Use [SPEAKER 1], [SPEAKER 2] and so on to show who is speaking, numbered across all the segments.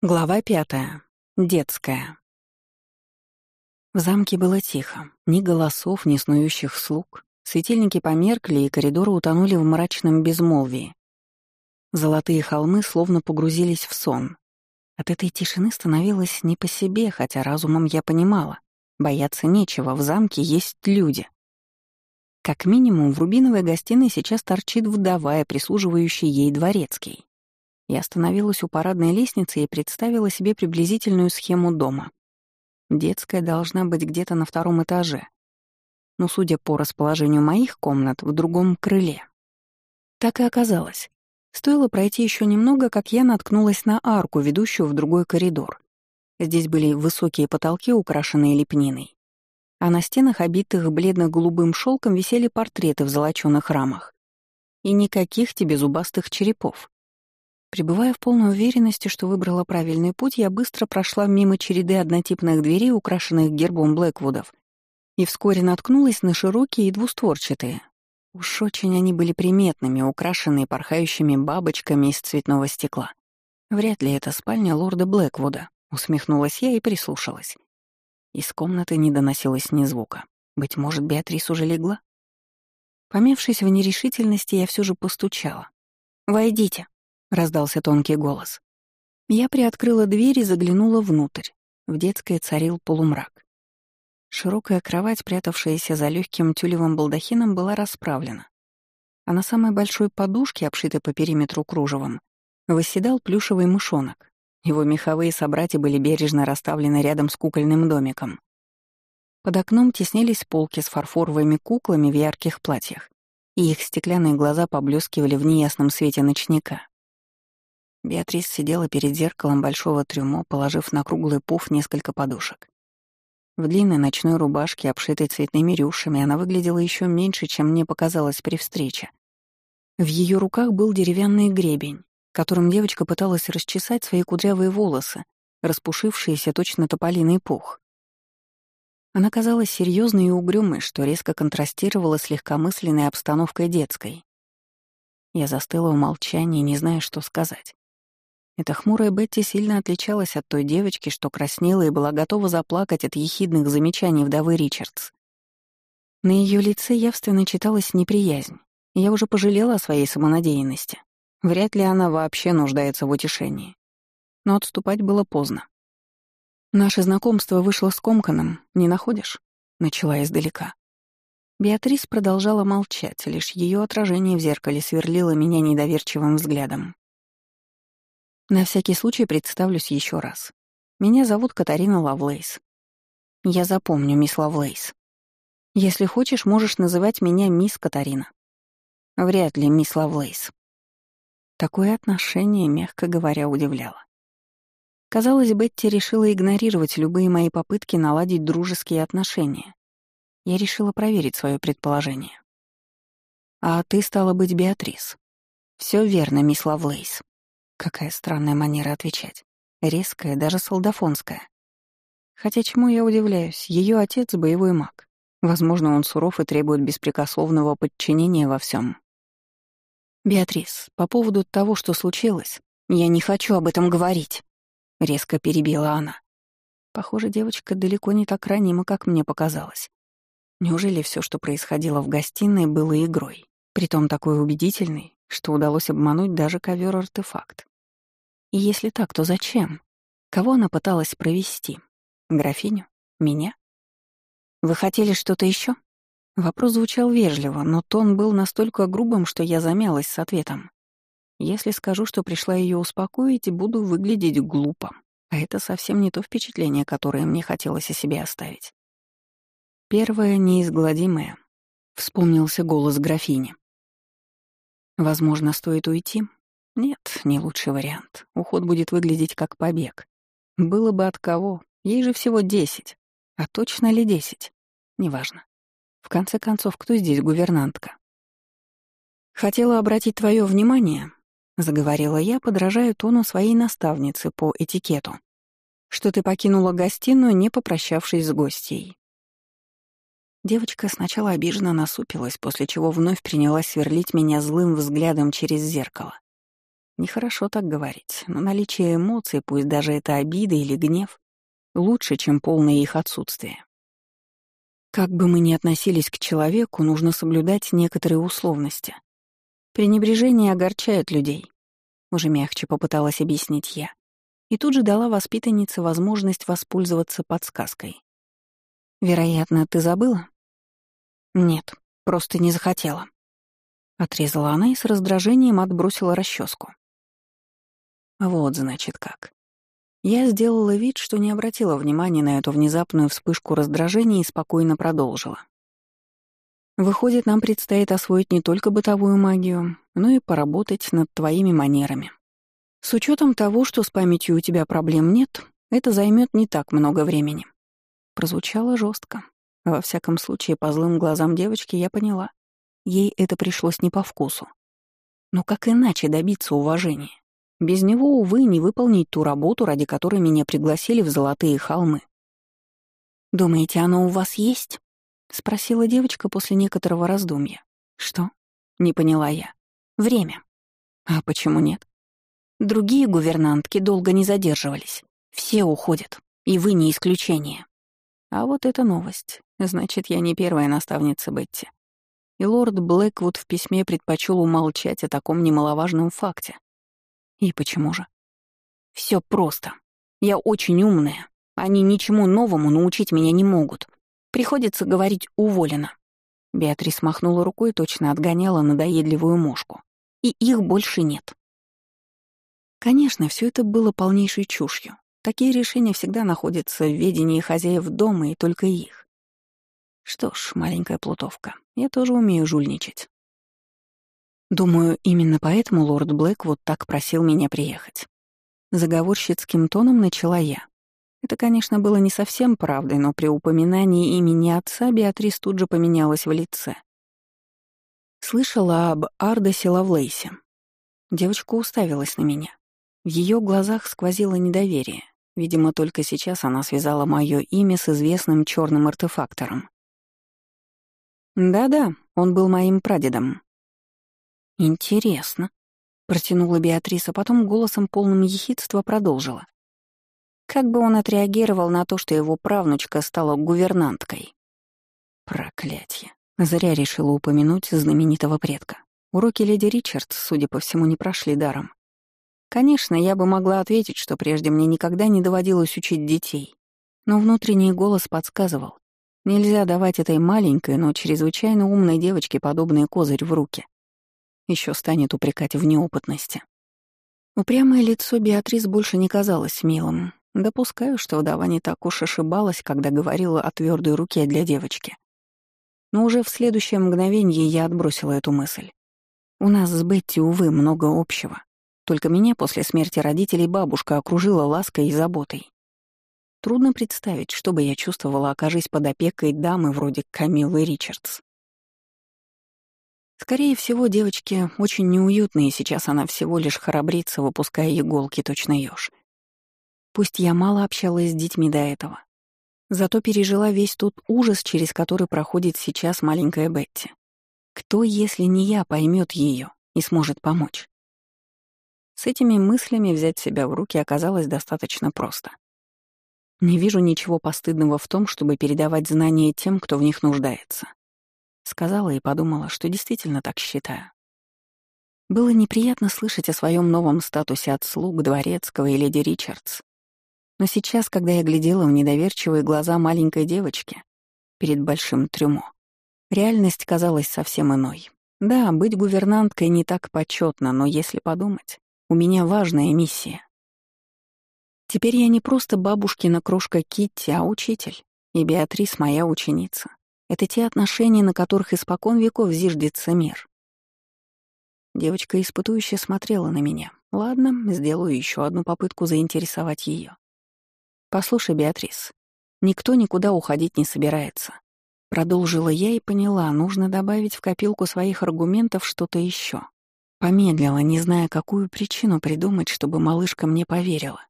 [SPEAKER 1] Глава пятая. Детская. В замке было тихо. Ни голосов, ни снующих слуг. Светильники померкли, и коридоры утонули в мрачном безмолвии. Золотые холмы словно погрузились в сон. От этой тишины становилось не по себе, хотя разумом я понимала. Бояться нечего, в замке есть люди. Как минимум, в рубиновой гостиной сейчас торчит вдова и прислуживающий ей дворецкий. Я остановилась у парадной лестницы и представила себе приблизительную схему дома. Детская должна быть где-то на втором этаже. Но, судя по расположению моих комнат, в другом крыле. Так и оказалось. Стоило пройти еще немного, как я наткнулась на арку, ведущую в другой коридор. Здесь были высокие потолки, украшенные лепниной. А на стенах, обитых бледно-голубым шелком, висели портреты в золочёных рамах. И никаких тебе зубастых черепов. Пребывая в полной уверенности, что выбрала правильный путь, я быстро прошла мимо череды однотипных дверей, украшенных гербом Блэквудов, и вскоре наткнулась на широкие и двустворчатые. Уж очень они были приметными, украшенные порхающими бабочками из цветного стекла. Вряд ли это спальня лорда Блэквуда, усмехнулась я и прислушалась. Из комнаты не доносилось ни звука. Быть может, Беатрис уже легла? Помявшись в нерешительности, я все же постучала. «Войдите», — раздался тонкий голос. Я приоткрыла дверь и заглянула внутрь. В детской царил полумрак. Широкая кровать, прятавшаяся за легким тюлевым балдахином, была расправлена. А на самой большой подушке, обшитой по периметру кружевом, восседал плюшевый мышонок. Его меховые собратья были бережно расставлены рядом с кукольным домиком. Под окном теснились полки с фарфоровыми куклами в ярких платьях, и их стеклянные глаза поблескивали в неясном свете ночника. Беатрис сидела перед зеркалом большого трюмо, положив на круглый пуф несколько подушек. В длинной ночной рубашке, обшитой цветными рюшами, она выглядела еще меньше, чем мне показалось при встрече. В ее руках был деревянный гребень, которым девочка пыталась расчесать свои кудрявые волосы, распушившиеся точно тополиный пух. Она казалась серьезной и угрюмой, что резко контрастировало с легкомысленной обстановкой детской. Я застыла в молчании, не зная, что сказать. Эта хмурая Бетти сильно отличалась от той девочки, что краснела и была готова заплакать от ехидных замечаний вдовы Ричардс. На ее лице явственно читалась неприязнь. Я уже пожалела о своей самонадеянности. Вряд ли она вообще нуждается в утешении. Но отступать было поздно. «Наше знакомство вышло скомканным, не находишь?» — начала издалека. Беатрис продолжала молчать, лишь ее отражение в зеркале сверлило меня недоверчивым взглядом. На всякий случай представлюсь еще раз. Меня зовут Катарина Лавлейс. Я запомню, мисс Лавлейс. Если хочешь, можешь называть меня мисс Катарина. Вряд ли мисс Лавлейс. Такое отношение, мягко говоря, удивляло. Казалось, Бетти решила игнорировать любые мои попытки наладить дружеские отношения. Я решила проверить свое предположение. «А ты стала быть Беатрис». Все верно, мисс Лавлейс», Какая странная манера отвечать. Резкая, даже солдафонская. Хотя чему я удивляюсь, ее отец — боевой маг. Возможно, он суров и требует беспрекословного подчинения во всем. «Беатрис, по поводу того, что случилось, я не хочу об этом говорить», — резко перебила она. Похоже, девочка далеко не так ранима, как мне показалось. Неужели все, что происходило в гостиной, было игрой, притом такой убедительной, что удалось обмануть даже ковер-артефакт? И если так, то зачем? Кого она пыталась провести? Графиню? Меня? Вы хотели что-то еще? Вопрос звучал вежливо, но тон был настолько грубым, что я замялась с ответом. Если скажу, что пришла ее успокоить, буду выглядеть глупо. А это совсем не то впечатление, которое мне хотелось о себе оставить. Первое неизгладимое. Вспомнился голос графини. Возможно, стоит уйти, нет, не лучший вариант. Уход будет выглядеть как побег. Было бы от кого. Ей же всего десять. А точно ли десять? Неважно. В конце концов, кто здесь гувернантка? «Хотела обратить твое внимание», — заговорила я, подражая тону своей наставницы по этикету, «что ты покинула гостиную, не попрощавшись с гостьей». Девочка сначала обиженно насупилась, после чего вновь принялась сверлить меня злым взглядом через зеркало. Нехорошо так говорить, но наличие эмоций, пусть даже это обида или гнев, лучше, чем полное их отсутствие. Как бы мы ни относились к человеку, нужно соблюдать некоторые условности. Пренебрежение огорчает людей. Уже мягче попыталась объяснить я. И тут же дала воспитаннице возможность воспользоваться подсказкой. «Вероятно, ты забыла?» «Нет, просто не захотела». Отрезала она и с раздражением отбросила расческу. Вот, значит, как. Я сделала вид, что не обратила внимания на эту внезапную вспышку раздражения и спокойно продолжила. Выходит, нам предстоит освоить не только бытовую магию, но и поработать над твоими манерами. С учетом того, что с памятью у тебя проблем нет, это займет не так много времени. Прозвучало жестко. Во всяком случае, по злым глазам девочки я поняла. Ей это пришлось не по вкусу. Но как иначе добиться уважения? Без него, увы, не выполнить ту работу, ради которой меня пригласили в Золотые холмы. «Думаете, оно у вас есть?» — спросила девочка после некоторого раздумья. «Что?» — не поняла я. «Время». «А почему нет?» Другие гувернантки долго не задерживались. Все уходят, и вы не исключение. А вот это новость. Значит, я не первая наставница Бетти. И лорд Блэквуд в письме предпочел умолчать о таком немаловажном факте. И почему же? Все просто. Я очень умная. Они ничему новому научить меня не могут. Приходится говорить «уволено». Беатрис махнула рукой, точно отгоняла надоедливую мошку. И их больше нет. Конечно, все это было полнейшей чушью. Такие решения всегда находятся в ведении хозяев дома и только их. Что ж, маленькая плутовка, я тоже умею жульничать. Думаю, именно поэтому лорд Блэк вот так просил меня приехать. Заговорщицким тоном начала я. Это, конечно, было не совсем правдой, но при упоминании имени отца Беатрис тут же поменялась в лице. Слышала об Ардесе Лавлейсе. Девочка уставилась на меня. В ее глазах сквозило недоверие. Видимо, только сейчас она связала мое имя с известным черным артефактором. Да-да, он был моим прадедом, «Интересно», — протянула Беатриса, потом голосом полным ехидства продолжила. Как бы он отреагировал на то, что его правнучка стала гувернанткой? Проклятье. Зря решила упомянуть знаменитого предка. Уроки леди Ричардс, судя по всему, не прошли даром. Конечно, я бы могла ответить, что прежде мне никогда не доводилось учить детей. Но внутренний голос подсказывал. Нельзя давать этой маленькой, но чрезвычайно умной девочке подобный козырь в руки еще станет упрекать в неопытности. Упрямое лицо Беатрис больше не казалось милым. Допускаю, что вдова не так уж ошибалась, когда говорила о твердой руке для девочки. Но уже в следующее мгновение я отбросила эту мысль. У нас с Бетти, увы, много общего. Только меня после смерти родителей бабушка окружила лаской и заботой. Трудно представить, что бы я чувствовала, окажись под опекой дамы вроде Камиллы Ричардс. Скорее всего, девочке очень неуютно, и сейчас она всего лишь храбрится, выпуская иголки точно ёж. Пусть я мало общалась с детьми до этого, зато пережила весь тот ужас, через который проходит сейчас маленькая Бетти. Кто, если не я, поймет ее и сможет помочь? С этими мыслями взять себя в руки оказалось достаточно просто. Не вижу ничего постыдного в том, чтобы передавать знания тем, кто в них нуждается. Сказала и подумала, что действительно так считаю. Было неприятно слышать о своем новом статусе от слуг Дворецкого и леди Ричардс. Но сейчас, когда я глядела в недоверчивые глаза маленькой девочки перед большим трюмо, реальность казалась совсем иной. Да, быть гувернанткой не так почетно, но если подумать, у меня важная миссия. Теперь я не просто бабушкина крошка Китти, а учитель, и Беатрис моя ученица. Это те отношения, на которых испокон веков зиждется мир. Девочка испытующе смотрела на меня. Ладно, сделаю еще одну попытку заинтересовать ее. «Послушай, Беатрис, никто никуда уходить не собирается». Продолжила я и поняла, нужно добавить в копилку своих аргументов что-то еще. Помедлила, не зная, какую причину придумать, чтобы малышка мне поверила.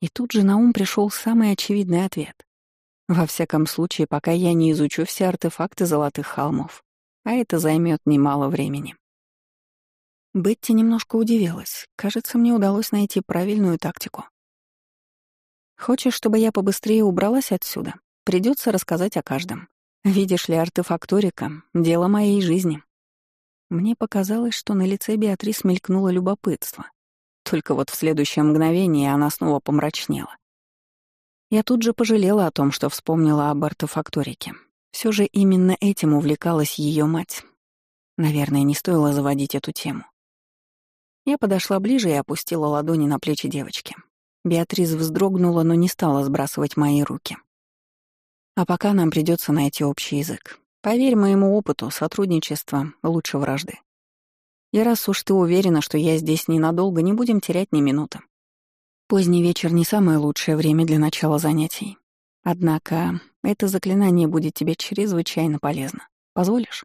[SPEAKER 1] И тут же на ум пришел самый очевидный ответ. Во всяком случае, пока я не изучу все артефакты Золотых холмов. А это займет немало времени. Бетти немножко удивилась. Кажется, мне удалось найти правильную тактику. Хочешь, чтобы я побыстрее убралась отсюда? Придется рассказать о каждом. Видишь ли, артефакторика — дело моей жизни. Мне показалось, что на лице Беатрис мелькнуло любопытство. Только вот в следующее мгновение она снова помрачнела. Я тут же пожалела о том, что вспомнила об артефакторике. Все же именно этим увлекалась ее мать. Наверное, не стоило заводить эту тему. Я подошла ближе и опустила ладони на плечи девочки. Беатрис вздрогнула, но не стала сбрасывать мои руки. А пока нам придется найти общий язык. Поверь моему опыту, сотрудничество лучше вражды. И раз уж ты уверена, что я здесь ненадолго, не будем терять ни минуты. Поздний вечер не самое лучшее время для начала занятий. Однако это заклинание будет тебе чрезвычайно полезно. Позволишь?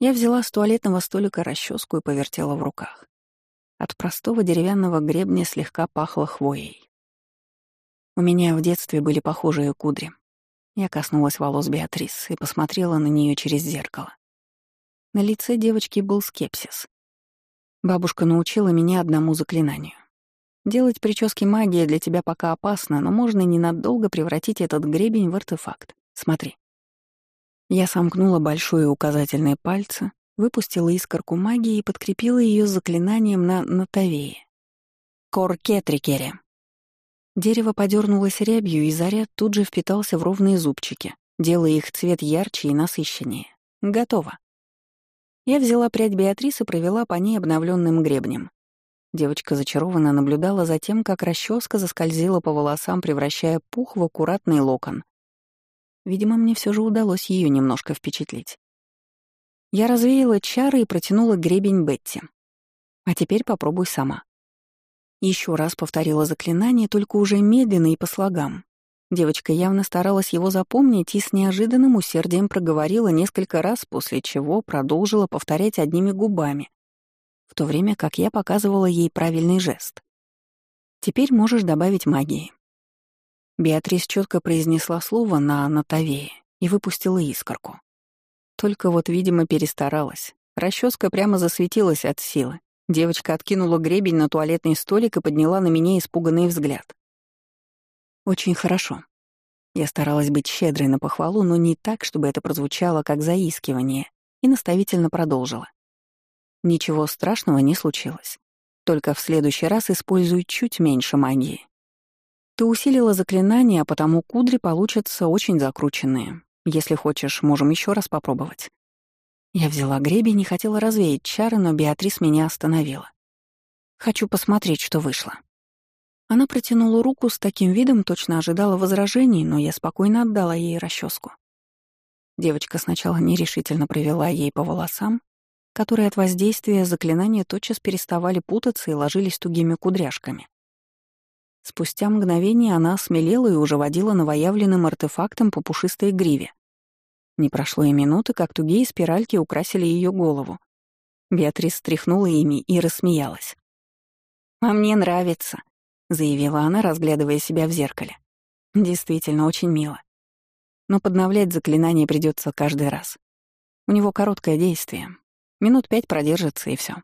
[SPEAKER 1] Я взяла с туалетного столика расческу и повертела в руках. От простого деревянного гребня слегка пахло хвоей. У меня в детстве были похожие кудри. Я коснулась волос Беатрис и посмотрела на нее через зеркало. На лице девочки был скепсис. Бабушка научила меня одному заклинанию. Делать прически магия для тебя пока опасно, но можно ненадолго превратить этот гребень в артефакт. Смотри. Я сомкнула большой и указательный пальцы, выпустила искорку магии и подкрепила ее заклинанием на Натавее. Коркетрикере. Дерево подернулось рябью, и заряд тут же впитался в ровные зубчики, делая их цвет ярче и насыщеннее. Готово. Я взяла прядь Беатрис и провела по ней обновленным гребнем. Девочка зачарованно наблюдала за тем, как расческа заскользила по волосам, превращая пух в аккуратный локон. Видимо, мне все же удалось ее немножко впечатлить. Я развеяла чары и протянула гребень Бетти. А теперь попробуй сама. Еще раз повторила заклинание, только уже медленно и по слогам. Девочка явно старалась его запомнить и с неожиданным усердием проговорила несколько раз, после чего продолжила повторять одними губами, в то время как я показывала ей правильный жест. «Теперь можешь добавить магии». Беатрис четко произнесла слово на «натовее» и выпустила искорку. Только вот, видимо, перестаралась. Расческа прямо засветилась от силы, Девочка откинула гребень на туалетный столик и подняла на меня испуганный взгляд. «Очень хорошо». Я старалась быть щедрой на похвалу, но не так, чтобы это прозвучало как заискивание, и наставительно продолжила. Ничего страшного не случилось. Только в следующий раз используй чуть меньше магии. Ты усилила заклинание, а потому кудри получатся очень закрученные. Если хочешь, можем еще раз попробовать. Я взяла гребень и хотела развеять чары, но Беатрис меня остановила. «Хочу посмотреть, что вышло». Она протянула руку с таким видом, точно ожидала возражений, но я спокойно отдала ей расческу. Девочка сначала нерешительно провела ей по волосам, которые от воздействия заклинания тотчас переставали путаться и ложились тугими кудряшками. Спустя мгновение она осмелела и уже водила новоявленным артефактом по пушистой гриве. Не прошло и минуты, как тугие спиральки украсили ее голову. Беатрис стряхнула ими и рассмеялась. «А мне нравится», — заявила она, разглядывая себя в зеркале. «Действительно, очень мило. Но подновлять заклинание придется каждый раз. У него короткое действие. Минут пять продержится, и все.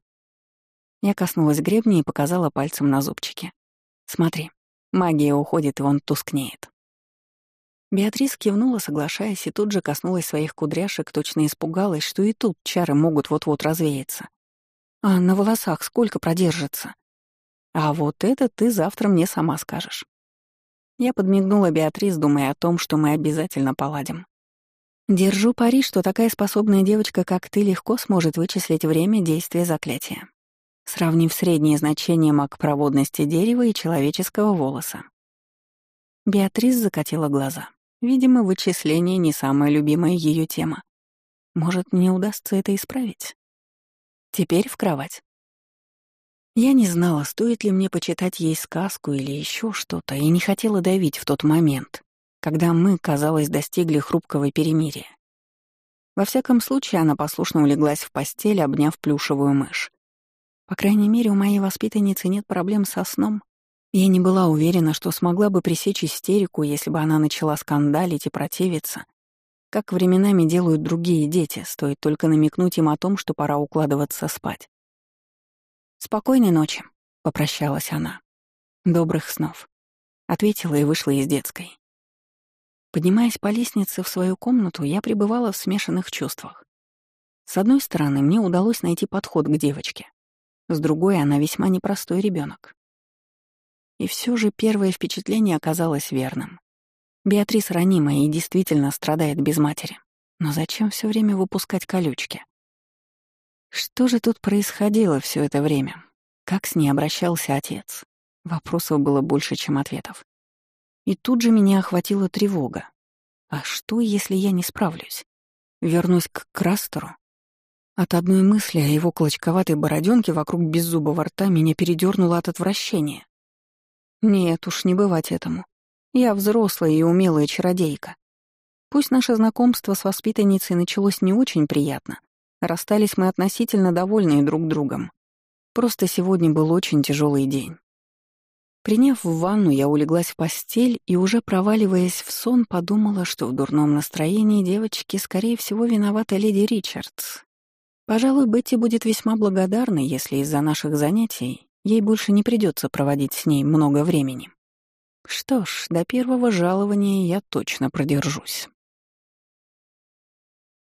[SPEAKER 1] Я коснулась гребня и показала пальцем на зубчики. «Смотри, магия уходит, и он тускнеет». Беатрис кивнула, соглашаясь, и тут же коснулась своих кудряшек, точно испугалась, что и тут чары могут вот-вот развеяться. «А на волосах сколько продержится?» «А вот это ты завтра мне сама скажешь». Я подмигнула Беатрис, думая о том, что мы обязательно поладим. Держу пари, что такая способная девочка, как ты, легко сможет вычислить время действия заклятия, сравнив средние значения маг-проводности дерева и человеческого волоса. Беатрис закатила глаза. Видимо, вычисление не самая любимая ее тема. Может, мне удастся это исправить? Теперь в кровать. Я не знала, стоит ли мне почитать ей сказку или еще что-то, и не хотела давить в тот момент, когда мы, казалось, достигли хрупкого перемирия. Во всяком случае, она послушно улеглась в постель, обняв плюшевую мышь. По крайней мере, у моей воспитанницы нет проблем со сном, я не была уверена, что смогла бы пресечь истерику, если бы она начала скандалить и противиться, как временами делают другие дети, стоит только намекнуть им о том, что пора укладываться спать. «Спокойной ночи», — попрощалась она. «Добрых снов», — ответила и вышла из детской. Поднимаясь по лестнице в свою комнату, я пребывала в смешанных чувствах. С одной стороны, мне удалось найти подход к девочке. С другой, она весьма непростой ребенок. И все же первое впечатление оказалось верным. Беатрис ранимая и действительно страдает без матери. Но зачем все время выпускать колючки? Что же тут происходило все это время? Как с ней обращался отец? Вопросов было больше, чем ответов. И тут же меня охватила тревога. А что, если я не справлюсь? Вернусь к Крастеру? От одной мысли о его клочковатой бороденке вокруг беззубого рта меня передернуло от отвращения. Нет уж, не бывать этому. Я взрослая и умелая чародейка. Пусть наше знакомство с воспитанницей началось не очень приятно, расстались мы относительно довольны друг другом. Просто сегодня был очень тяжелый день. Приняв в ванну, я улеглась в постель и, уже проваливаясь в сон, подумала, что в дурном настроении девочки, скорее всего, виновата леди Ричардс. Пожалуй, Бетти будет весьма благодарна, если из-за наших занятий ей больше не придется проводить с ней много времени. Что ж, до первого жалования я точно продержусь.